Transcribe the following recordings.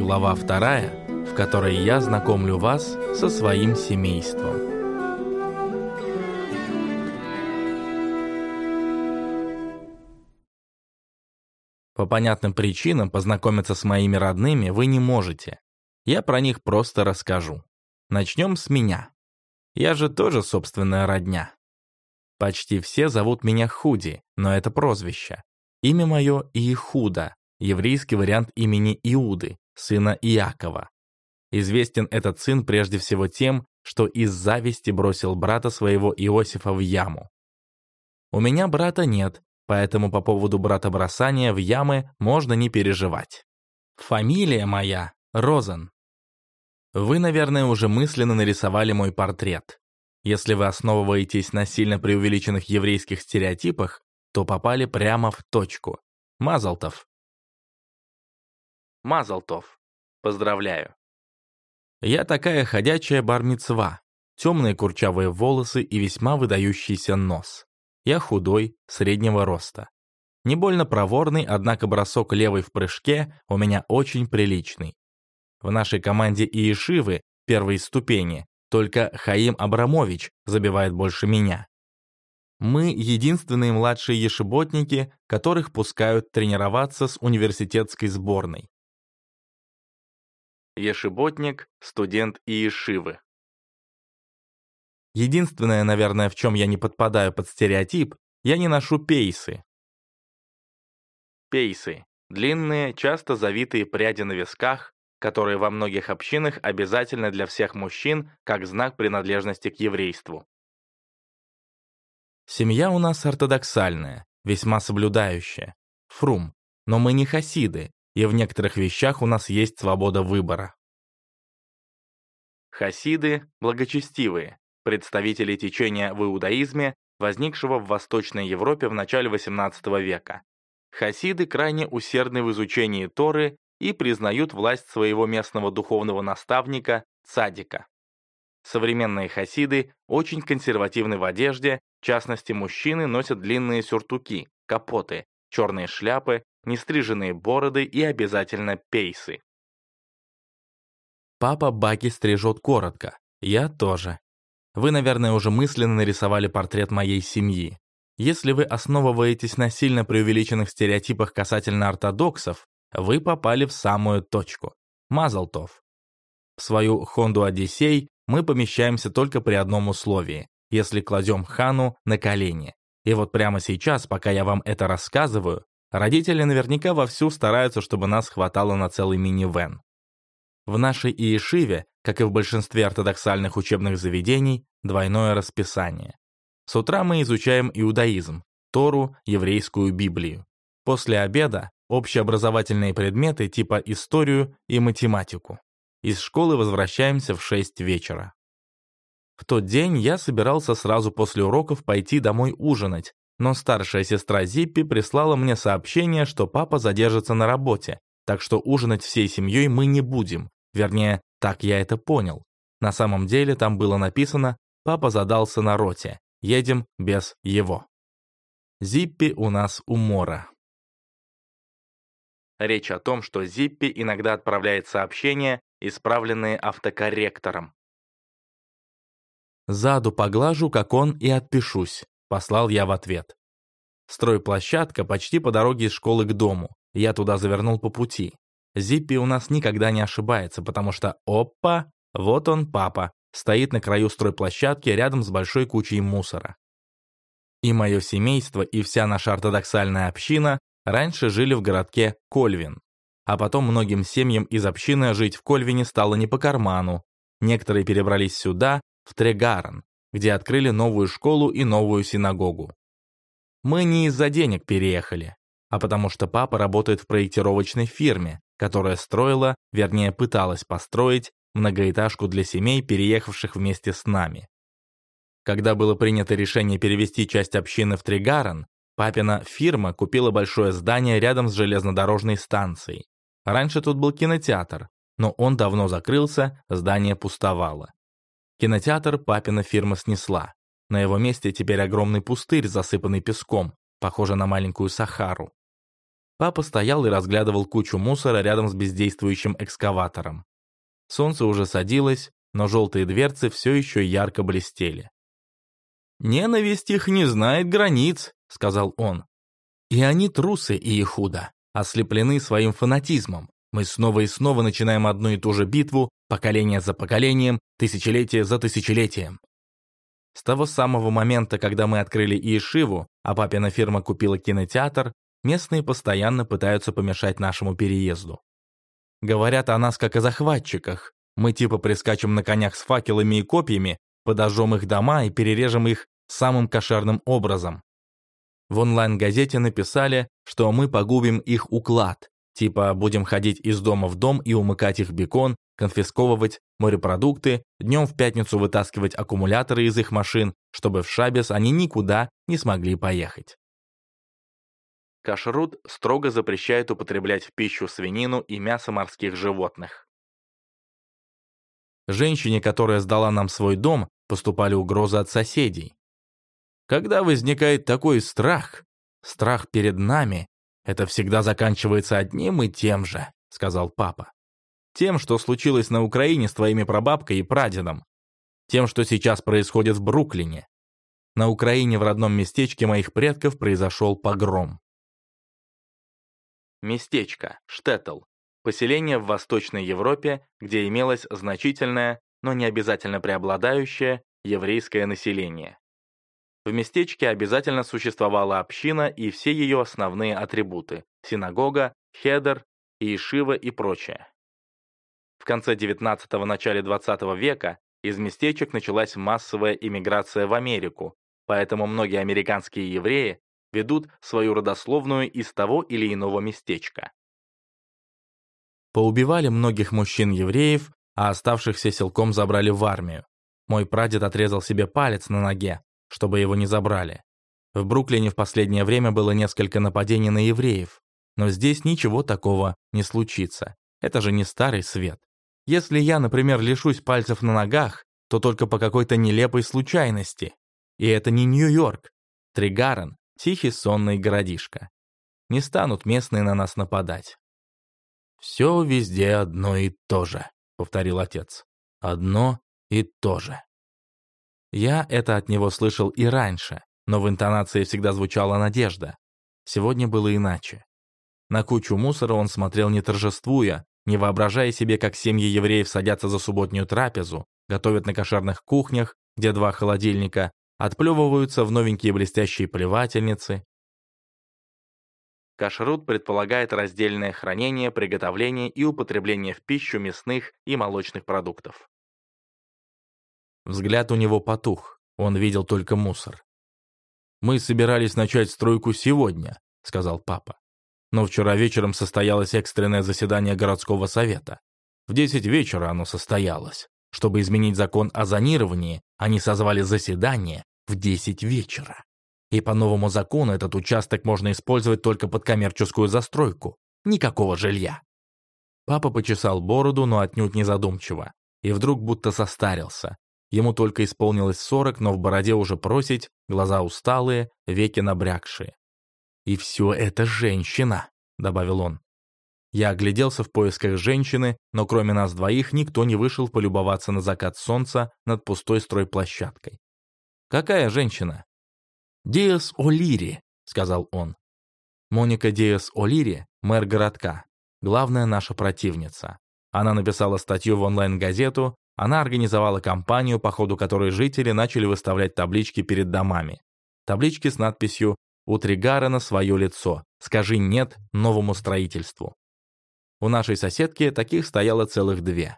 Глава вторая, в которой я знакомлю вас со своим семейством. По понятным причинам познакомиться с моими родными вы не можете. Я про них просто расскажу. Начнем с меня. Я же тоже собственная родня. Почти все зовут меня Худи, но это прозвище. Имя мое Иехуда, еврейский вариант имени Иуды, сына Иакова. Известен этот сын прежде всего тем, что из зависти бросил брата своего Иосифа в яму. У меня брата нет, поэтому по поводу брата-бросания в ямы можно не переживать. Фамилия моя — Розен. Вы, наверное, уже мысленно нарисовали мой портрет. Если вы основываетесь на сильно преувеличенных еврейских стереотипах, то попали прямо в точку. Мазалтов. Мазалтов. Поздравляю. Я такая ходячая бармицва. Темные курчавые волосы и весьма выдающийся нос. Я худой, среднего роста. Не больно проворный, однако бросок левой в прыжке у меня очень приличный. В нашей команде Иешивы, первой ступени, только Хаим Абрамович забивает больше меня. Мы единственные младшие ешеботники, которых пускают тренироваться с университетской сборной. Ешеботник, студент Иешивы. Единственное, наверное, в чем я не подпадаю под стереотип, я не ношу пейсы. Пейсы – длинные, часто завитые пряди на висках, которые во многих общинах обязательны для всех мужчин как знак принадлежности к еврейству. Семья у нас ортодоксальная, весьма соблюдающая. Фрум. Но мы не хасиды, и в некоторых вещах у нас есть свобода выбора. Хасиды – благочестивые, представители течения в иудаизме, возникшего в Восточной Европе в начале XVIII века. Хасиды крайне усердны в изучении Торы и признают власть своего местного духовного наставника Цадика. Современные хасиды очень консервативны в одежде, в частности, мужчины носят длинные сюртуки, капоты, черные шляпы, нестриженные бороды и обязательно пейсы. Папа Баки стрижет коротко, я тоже. Вы, наверное, уже мысленно нарисовали портрет моей семьи. Если вы основываетесь на сильно преувеличенных стереотипах касательно ортодоксов, вы попали в самую точку. Мазалтов. В свою Хонду Одиссей мы помещаемся только при одном условии, если кладем Хану на колени. И вот прямо сейчас, пока я вам это рассказываю, родители наверняка вовсю стараются, чтобы нас хватало на целый мини-вен. В нашей Иешиве, как и в большинстве ортодоксальных учебных заведений, двойное расписание. С утра мы изучаем иудаизм, Тору, еврейскую Библию. После обеда общеобразовательные предметы типа историю и математику. Из школы возвращаемся в 6 вечера. В тот день я собирался сразу после уроков пойти домой ужинать, но старшая сестра Зиппи прислала мне сообщение, что папа задержится на работе, так что ужинать всей семьей мы не будем. Вернее, так я это понял. На самом деле там было написано «Папа задался на роте, едем без его». Зиппи у нас у Мора. Речь о том, что Зиппи иногда отправляет сообщения, исправленные автокорректором. «Заду поглажу, как он, и отпишусь», — послал я в ответ. Стройплощадка почти по дороге из школы к дому. Я туда завернул по пути. Зиппи у нас никогда не ошибается, потому что опа, вот он, папа, стоит на краю стройплощадки рядом с большой кучей мусора. И мое семейство, и вся наша ортодоксальная община раньше жили в городке Кольвин. А потом многим семьям из общины жить в Кольвине стало не по карману. Некоторые перебрались сюда, в Трегарен, где открыли новую школу и новую синагогу. Мы не из-за денег переехали, а потому что папа работает в проектировочной фирме, которая строила, вернее пыталась построить, многоэтажку для семей, переехавших вместе с нами. Когда было принято решение перевести часть общины в Тригарен, Папина фирма купила большое здание рядом с железнодорожной станцией. Раньше тут был кинотеатр, но он давно закрылся, здание пустовало. Кинотеатр папина фирма снесла. На его месте теперь огромный пустырь, засыпанный песком, похоже на маленькую Сахару. Папа стоял и разглядывал кучу мусора рядом с бездействующим экскаватором. Солнце уже садилось, но желтые дверцы все еще ярко блестели. «Ненависть их не знает границ», — сказал он. «И они трусы и Ихуда, ослеплены своим фанатизмом. Мы снова и снова начинаем одну и ту же битву, поколение за поколением, тысячелетие за тысячелетием. С того самого момента, когда мы открыли Иешиву, а папина фирма купила кинотеатр, местные постоянно пытаются помешать нашему переезду. Говорят о нас как о захватчиках. Мы типа прискачем на конях с факелами и копьями, подожжем их дома и перережем их самым кошерным образом. В онлайн-газете написали, что мы погубим их уклад, Типа будем ходить из дома в дом и умыкать их бекон, конфисковывать морепродукты, днем в пятницу вытаскивать аккумуляторы из их машин, чтобы в Шабес они никуда не смогли поехать. Кашрут строго запрещает употреблять в пищу свинину и мясо морских животных. Женщине, которая сдала нам свой дом, поступали угрозы от соседей. Когда возникает такой страх, страх перед нами, это всегда заканчивается одним и тем же», — сказал папа. «Тем, что случилось на Украине с твоими прабабкой и прадедом. Тем, что сейчас происходит в Бруклине. На Украине в родном местечке моих предков произошел погром». Местечко, Штеттл. Поселение в Восточной Европе, где имелось значительное, но не обязательно преобладающее, еврейское население. В местечке обязательно существовала община и все ее основные атрибуты – синагога, хедер, иешива и прочее. В конце XIX – начале XX века из местечек началась массовая иммиграция в Америку, поэтому многие американские евреи ведут свою родословную из того или иного местечка. Поубивали многих мужчин-евреев, а оставшихся силком забрали в армию. Мой прадед отрезал себе палец на ноге, чтобы его не забрали. В Бруклине в последнее время было несколько нападений на евреев, но здесь ничего такого не случится. Это же не старый свет. Если я, например, лишусь пальцев на ногах, то только по какой-то нелепой случайности. И это не Нью-Йорк. Тригарен — тихий сонный городишко. Не станут местные на нас нападать. «Все везде одно и то же», — повторил отец. «Одно и то же». Я это от него слышал и раньше, но в интонации всегда звучала надежда. Сегодня было иначе. На кучу мусора он смотрел не торжествуя, не воображая себе, как семьи евреев садятся за субботнюю трапезу, готовят на кошерных кухнях, где два холодильника, отплевываются в новенькие блестящие плевательницы. Кашрут предполагает раздельное хранение, приготовление и употребление в пищу мясных и молочных продуктов. Взгляд у него потух, он видел только мусор. «Мы собирались начать стройку сегодня», — сказал папа. «Но вчера вечером состоялось экстренное заседание городского совета. В 10 вечера оно состоялось. Чтобы изменить закон о зонировании, они созвали заседание в 10 вечера. И по новому закону этот участок можно использовать только под коммерческую застройку. Никакого жилья. Папа почесал бороду, но отнюдь не задумчиво. И вдруг будто состарился. Ему только исполнилось сорок, но в бороде уже просить, глаза усталые, веки набрякшие. «И все это женщина», — добавил он. Я огляделся в поисках женщины, но кроме нас двоих никто не вышел полюбоваться на закат солнца над пустой стройплощадкой. «Какая женщина?» «Диас О'Лири», — сказал он. Моника Диас О'Лири, мэр городка, главная наша противница. Она написала статью в онлайн-газету, она организовала кампанию, по ходу которой жители начали выставлять таблички перед домами. Таблички с надписью «У Тригарена свое лицо. Скажи «нет» новому строительству». У нашей соседки таких стояло целых две.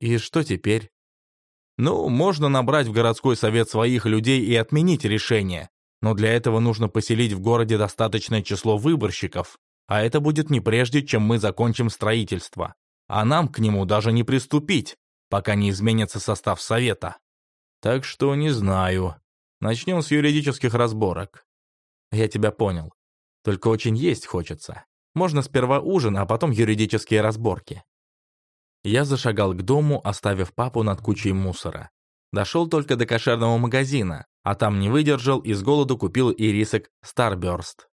И что теперь? Ну, можно набрать в городской совет своих людей и отменить решение, но для этого нужно поселить в городе достаточное число выборщиков, а это будет не прежде, чем мы закончим строительство. А нам к нему даже не приступить, пока не изменится состав совета. Так что не знаю. Начнем с юридических разборок. Я тебя понял. Только очень есть хочется. Можно сперва ужин, а потом юридические разборки. Я зашагал к дому, оставив папу над кучей мусора. Дошел только до кошерного магазина, а там не выдержал и с голоду купил ирисок Starburst.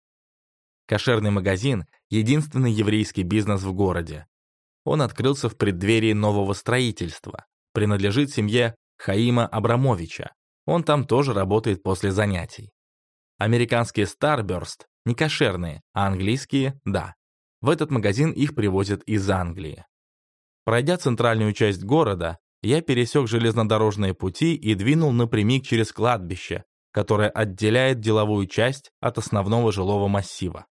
Кошерный магазин – единственный еврейский бизнес в городе. Он открылся в преддверии нового строительства. Принадлежит семье Хаима Абрамовича. Он там тоже работает после занятий. Американские Starburst не кошерные, а английские – да. В этот магазин их привозят из Англии. Пройдя центральную часть города, я пересек железнодорожные пути и двинул напрямик через кладбище, которое отделяет деловую часть от основного жилого массива.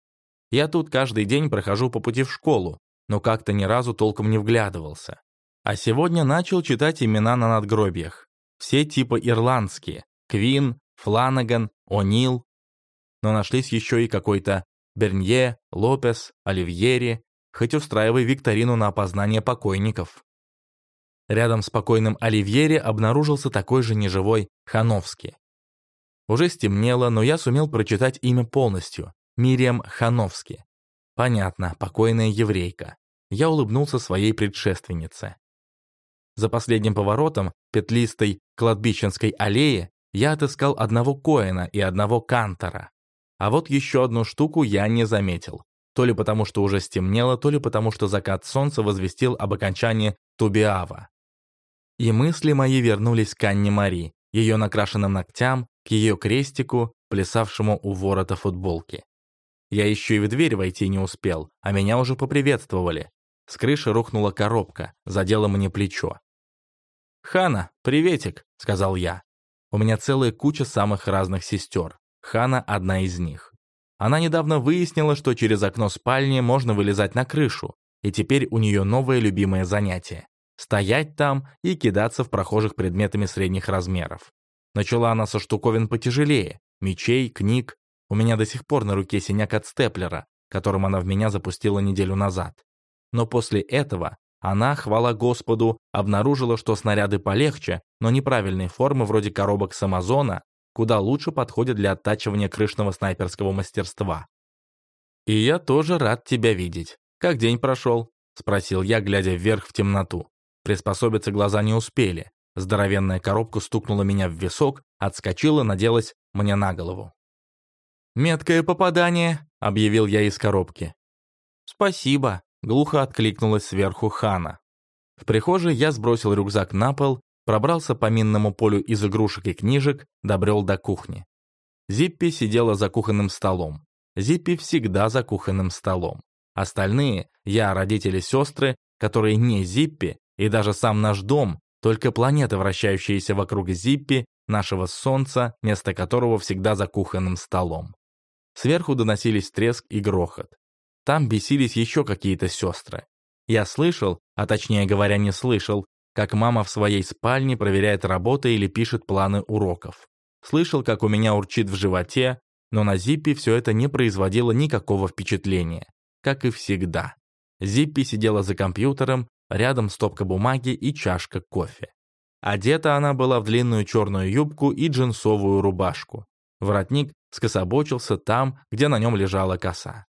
Я тут каждый день прохожу по пути в школу, но как-то ни разу толком не вглядывался. А сегодня начал читать имена на надгробиях. Все типа ирландские. Квин, Фланаган, О'Нил. Но нашлись еще и какой-то Бернье, Лопес, Оливьери, хоть устраивай викторину на опознание покойников. Рядом с покойным Оливьери обнаружился такой же неживой Хановский. Уже стемнело, но я сумел прочитать имя полностью – Мириам Хановски. Понятно, покойная еврейка. Я улыбнулся своей предшественнице. За последним поворотом, петлистой кладбищенской аллеи, я отыскал одного Коэна и одного Кантора. А вот еще одну штуку я не заметил. То ли потому, что уже стемнело, то ли потому, что закат солнца возвестил об окончании Тубиава. И мысли мои вернулись к Анне Мари, ее накрашенным ногтям, к ее крестику, плясавшему у ворота футболки. Я еще и в дверь войти не успел, а меня уже поприветствовали. С крыши рухнула коробка, задела мне плечо. «Хана, приветик», — сказал я. «У меня целая куча самых разных сестер. Хана одна из них. Она недавно выяснила, что через окно спальни можно вылезать на крышу, и теперь у нее новое любимое занятие – стоять там и кидаться в прохожих предметами средних размеров. Начала она со штуковин потяжелее – мечей, книг. У меня до сих пор на руке синяк от степлера, которым она в меня запустила неделю назад. Но после этого она, хвала Господу, обнаружила, что снаряды полегче, но неправильной формы вроде коробок с Амазона куда лучше подходят для оттачивания крышного снайперского мастерства. «И я тоже рад тебя видеть. Как день прошел?» — спросил я, глядя вверх в темноту. Приспособиться глаза не успели. Здоровенная коробка стукнула меня в висок, отскочила, наделась мне на голову. «Меткое попадание», — объявил я из коробки. «Спасибо», — глухо откликнулась сверху Хана. В прихожей я сбросил рюкзак на пол пробрался по минному полю из игрушек и книжек, добрел до кухни. Зиппи сидела за кухонным столом. Зиппи всегда за кухонным столом. Остальные, я, родители, сестры, которые не Зиппи, и даже сам наш дом, только планеты, вращающиеся вокруг Зиппи, нашего Солнца, место которого всегда за кухонным столом. Сверху доносились треск и грохот. Там бесились еще какие-то сестры. Я слышал, а точнее говоря не слышал, как мама в своей спальне проверяет работы или пишет планы уроков. Слышал, как у меня урчит в животе, но на Зиппи все это не производило никакого впечатления. Как и всегда. Зиппи сидела за компьютером, рядом стопка бумаги и чашка кофе. Одета она была в длинную черную юбку и джинсовую рубашку. Воротник скособочился там, где на нем лежала коса.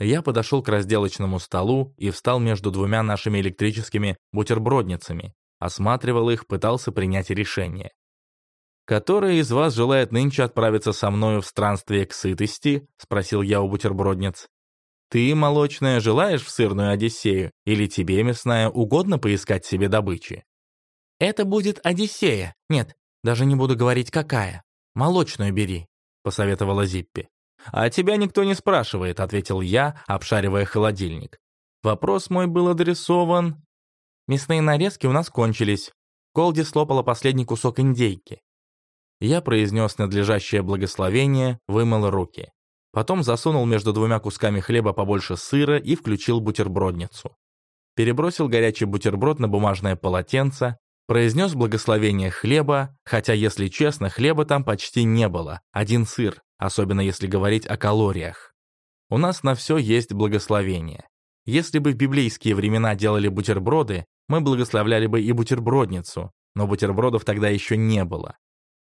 Я подошел к разделочному столу и встал между двумя нашими электрическими бутербродницами, осматривал их, пытался принять решение. «Который из вас желает нынче отправиться со мною в странствие к сытости?» — спросил я у бутербродниц. «Ты, молочная, желаешь в сырную Одиссею, или тебе, мясная, угодно поискать себе добычи?» «Это будет Одиссея. Нет, даже не буду говорить, какая. Молочную бери», — посоветовала Зиппи. «А тебя никто не спрашивает», — ответил я, обшаривая холодильник. Вопрос мой был адресован... Мясные нарезки у нас кончились. Колди слопала последний кусок индейки. Я произнес надлежащее благословение, вымыл руки. Потом засунул между двумя кусками хлеба побольше сыра и включил бутербродницу. Перебросил горячий бутерброд на бумажное полотенце, произнес благословение хлеба, хотя, если честно, хлеба там почти не было, один сыр, особенно если говорить о калориях. У нас на все есть благословение. Если бы в библейские времена делали бутерброды, мы благословляли бы и бутербродницу, но бутербродов тогда еще не было.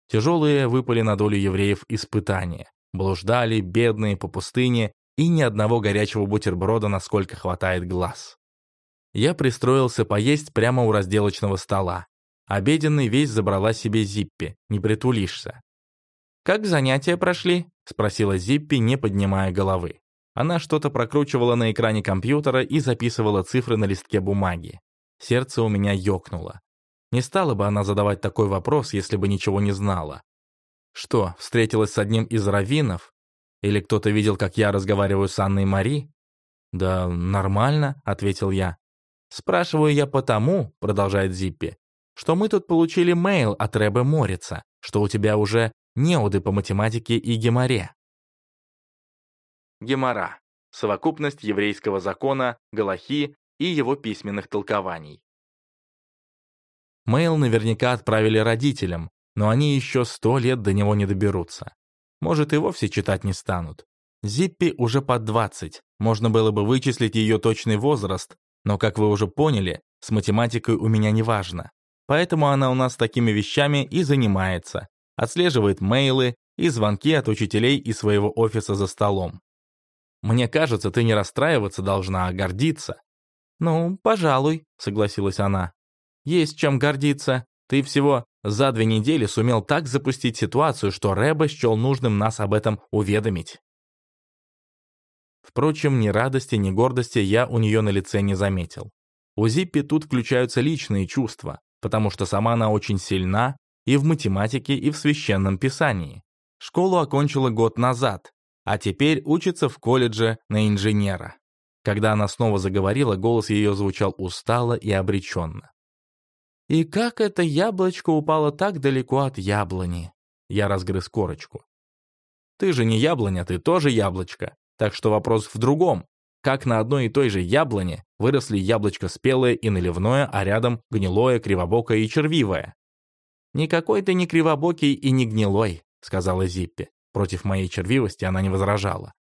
Тяжелые выпали на долю евреев испытания. Блуждали, бедные, по пустыне, и ни одного горячего бутерброда, насколько хватает глаз. Я пристроился поесть прямо у разделочного стола. Обеденный весь забрала себе Зиппи, не притулишься. «Как занятия прошли?» — спросила Зиппи, не поднимая головы. Она что-то прокручивала на экране компьютера и записывала цифры на листке бумаги. Сердце у меня ёкнуло. Не стала бы она задавать такой вопрос, если бы ничего не знала. Что, встретилась с одним из раввинов? Или кто-то видел, как я разговариваю с Анной Мари? «Да нормально», — ответил я. «Спрашиваю я потому», — продолжает Зиппи, «что мы тут получили мейл от Рэбе Морица, что у тебя уже неуды по математике и геморе». Гемора — совокупность еврейского закона, Галахи и его письменных толкований. Мейл наверняка отправили родителям, но они еще сто лет до него не доберутся. Может, и вовсе читать не станут. Зиппи уже под 20, можно было бы вычислить ее точный возраст, но, как вы уже поняли, с математикой у меня не важно. Поэтому она у нас такими вещами и занимается. Отслеживает мейлы и звонки от учителей из своего офиса за столом. Мне кажется, ты не расстраиваться должна, а гордиться. Ну, пожалуй, согласилась она. Есть чем гордиться. Ты всего за две недели сумел так запустить ситуацию, что Рэба счел нужным нас об этом уведомить. Впрочем, ни радости, ни гордости я у нее на лице не заметил. У Зиппи тут включаются личные чувства, потому что сама она очень сильна и в математике, и в священном писании. Школу окончила год назад, а теперь учится в колледже на инженера. Когда она снова заговорила, голос ее звучал устало и обреченно. «И как это яблочко упало так далеко от яблони?» Я разгрыз корочку. «Ты же не яблоня, ты тоже яблочко. Так что вопрос в другом. Как на одной и той же яблоне выросли яблочко спелое и наливное, а рядом гнилое, кривобокое и червивое? «Никакой ты не кривобокий и не гнилой», — сказала Зиппи. Против моей червивости она не возражала.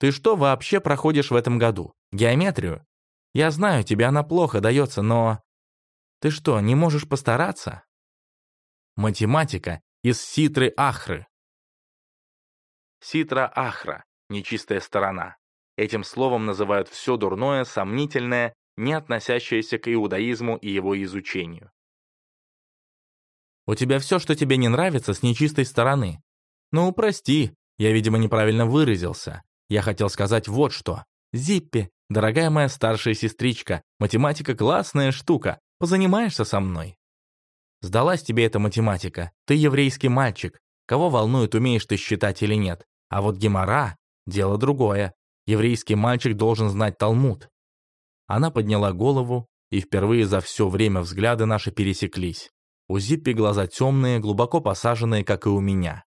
«Ты что вообще проходишь в этом году? Геометрию? Я знаю, тебе она плохо дается, но... Ты что, не можешь постараться?» Математика из Ситры-Ахры. Ситра-Ахра — нечистая сторона. Этим словом называют все дурное, сомнительное, не относящееся к иудаизму и его изучению. У тебя все, что тебе не нравится, с нечистой стороны. «Ну, прости, я, видимо, неправильно выразился. Я хотел сказать вот что. Зиппи, дорогая моя старшая сестричка, математика классная штука. Позанимаешься со мной?» «Сдалась тебе эта математика. Ты еврейский мальчик. Кого волнует, умеешь ты считать или нет. А вот гемора — дело другое. Еврейский мальчик должен знать Талмуд». Она подняла голову, и впервые за все время взгляды наши пересеклись. У Зиппи глаза темные, глубоко посаженные, как и у меня.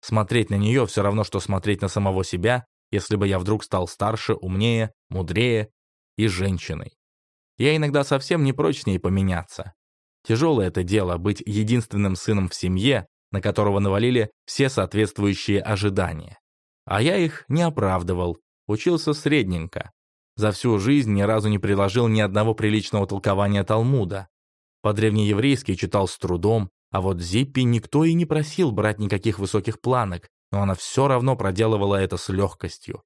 Смотреть на нее все равно, что смотреть на самого себя, если бы я вдруг стал старше, умнее, мудрее и женщиной. Я иногда совсем не прочь с ней поменяться. Тяжелое это дело быть единственным сыном в семье, на которого навалили все соответствующие ожидания. А я их не оправдывал, учился средненько. За всю жизнь ни разу не приложил ни одного приличного толкования Талмуда. По-древнееврейски читал с трудом, а вот Зиппи никто и не просил брать никаких высоких планок, но она все равно проделывала это с легкостью.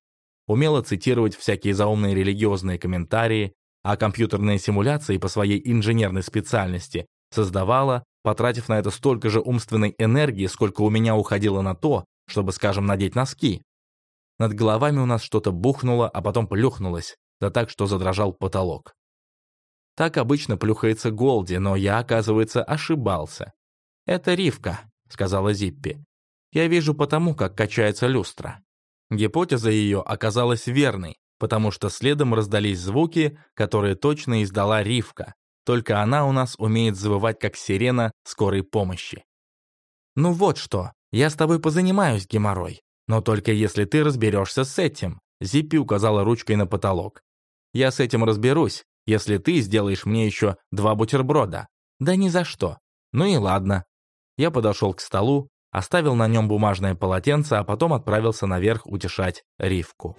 Умела цитировать всякие заумные религиозные комментарии, а компьютерные симуляции по своей инженерной специальности создавала, потратив на это столько же умственной энергии, сколько у меня уходило на то, чтобы, скажем, надеть носки. Над головами у нас что-то бухнуло, а потом плюхнулось, да так, что задрожал потолок. Так обычно плюхается Голди, но я, оказывается, ошибался. «Это Ривка», — сказала Зиппи. «Я вижу потому, как качается люстра». Гипотеза ее оказалась верной, потому что следом раздались звуки, которые точно издала Ривка. Только она у нас умеет завывать, как сирена скорой помощи. «Ну вот что, я с тобой позанимаюсь, геморрой, но только если ты разберешься с этим», Зиппи указала ручкой на потолок. «Я с этим разберусь, если ты сделаешь мне еще два бутерброда». «Да ни за что. Ну и ладно, я подошел к столу, оставил на нем бумажное полотенце, а потом отправился наверх утешать Ривку.